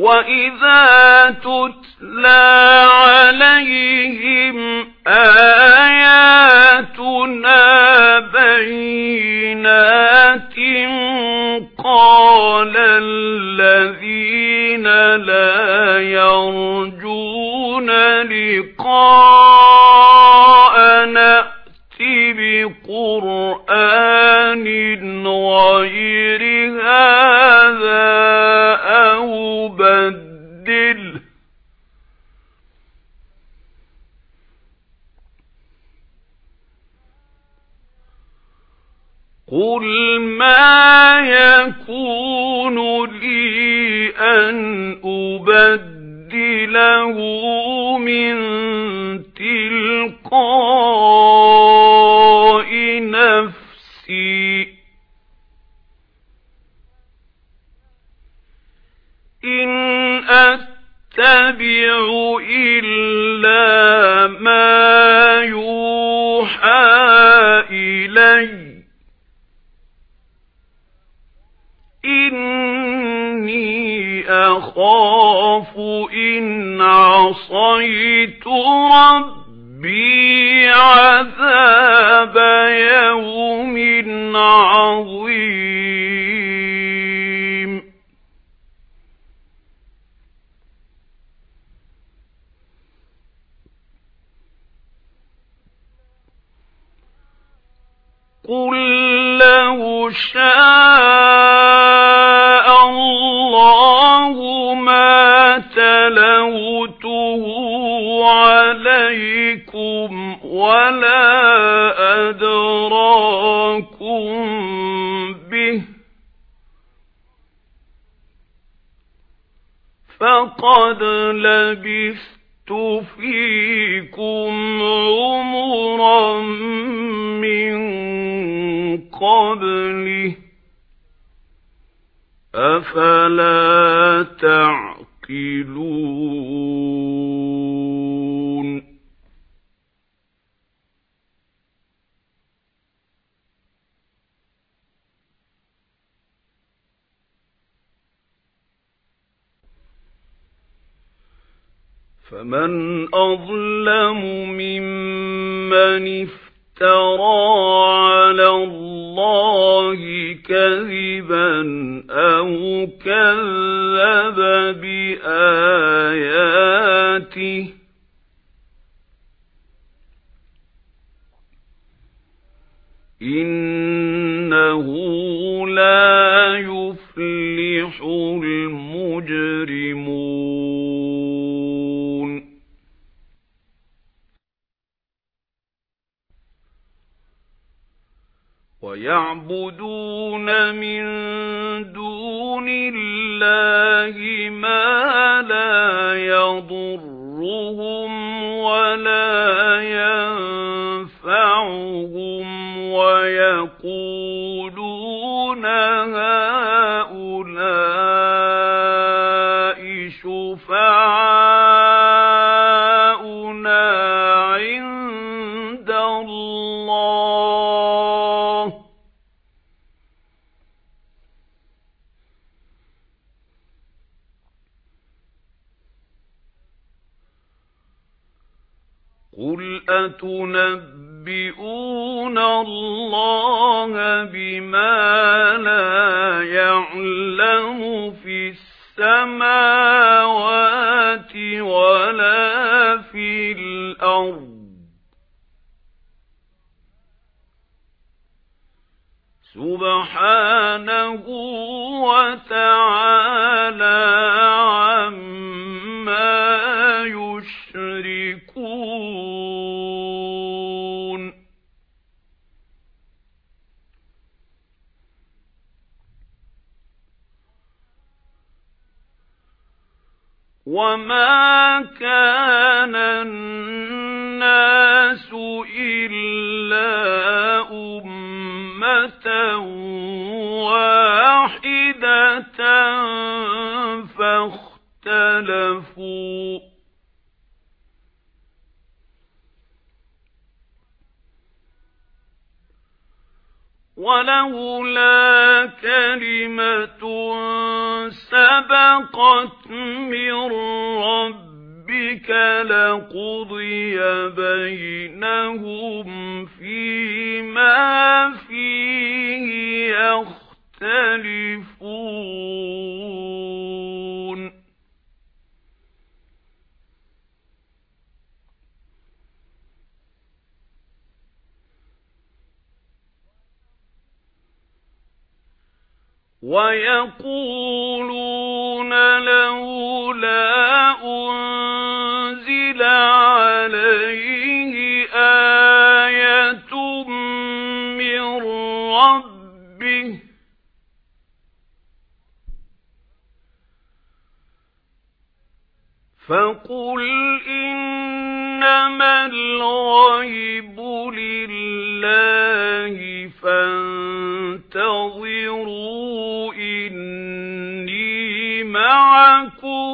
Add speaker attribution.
Speaker 1: وَإِذَا تُتْلَى عَلَيْهِمْ آيَاتُنَا بَيِّنَاتٍ قَالَ الَّذِينَ لَا يَرْجُونَ لِقَاءَنَا قُلْ مَا يَكُونُ لِي أَنْ أُبَدِّلَهُ مِنْ تِلْقَاءِ نَفْسِي إِنْ أَتَّبِعُ إِلَّا مَا أَخَافُ إِنْ عَصَيْتُ رَبِّي عَذَابَ يَوْمٍ عَظِيمٍ. قُل لَّوْ شَاءَ تَلَوْتُهُ عَلَيْكُمْ وَلَا أَدْرَاكُمْ بِهِ فَقَدْ لَبِثْتُ فِيكُمْ عُمُرًا مِّن قَبْلِهِ أَفَلَا تَعْقِلُونَ فَمَنْ أَظْلَمُ مِمَّنِ افْتَرَى عَلَى اللَّهِ كَذِبًا أَوْ كَذَّبَ بِآيَاتِهِ إِنَّهُ لَا يُفْلِحُ الْمُجْرِمُونَ وَيَعْبُدُونَ مِن دُونِ اللَّهِ مَا لَا يَضُرُّهُمْ وَلَا يَنفَعُهُمْ وَيَقُولُونَ هَؤُلَاءِ قُلْ أَتُنَبِّئُونَ اللَّهَ بِمَا لَا يَعْلَمُ فِي السَّمَاوَاتِ وَلَا فِي الْأَرْضِ سُبْحَانَهُ وَتَعَالَى وَمَا كَانَ النَّاسُ إِلَّا أُمَّةً وَاحِدَةً فَاخْتَلَفُوا ولولا كلمة سبقت من لقضي بينهم فيما فيه يختلفون. وَيَقُولُونَ لَوْلَا ربه. فقل إنما الغيب لله فانتظروا إني معكم.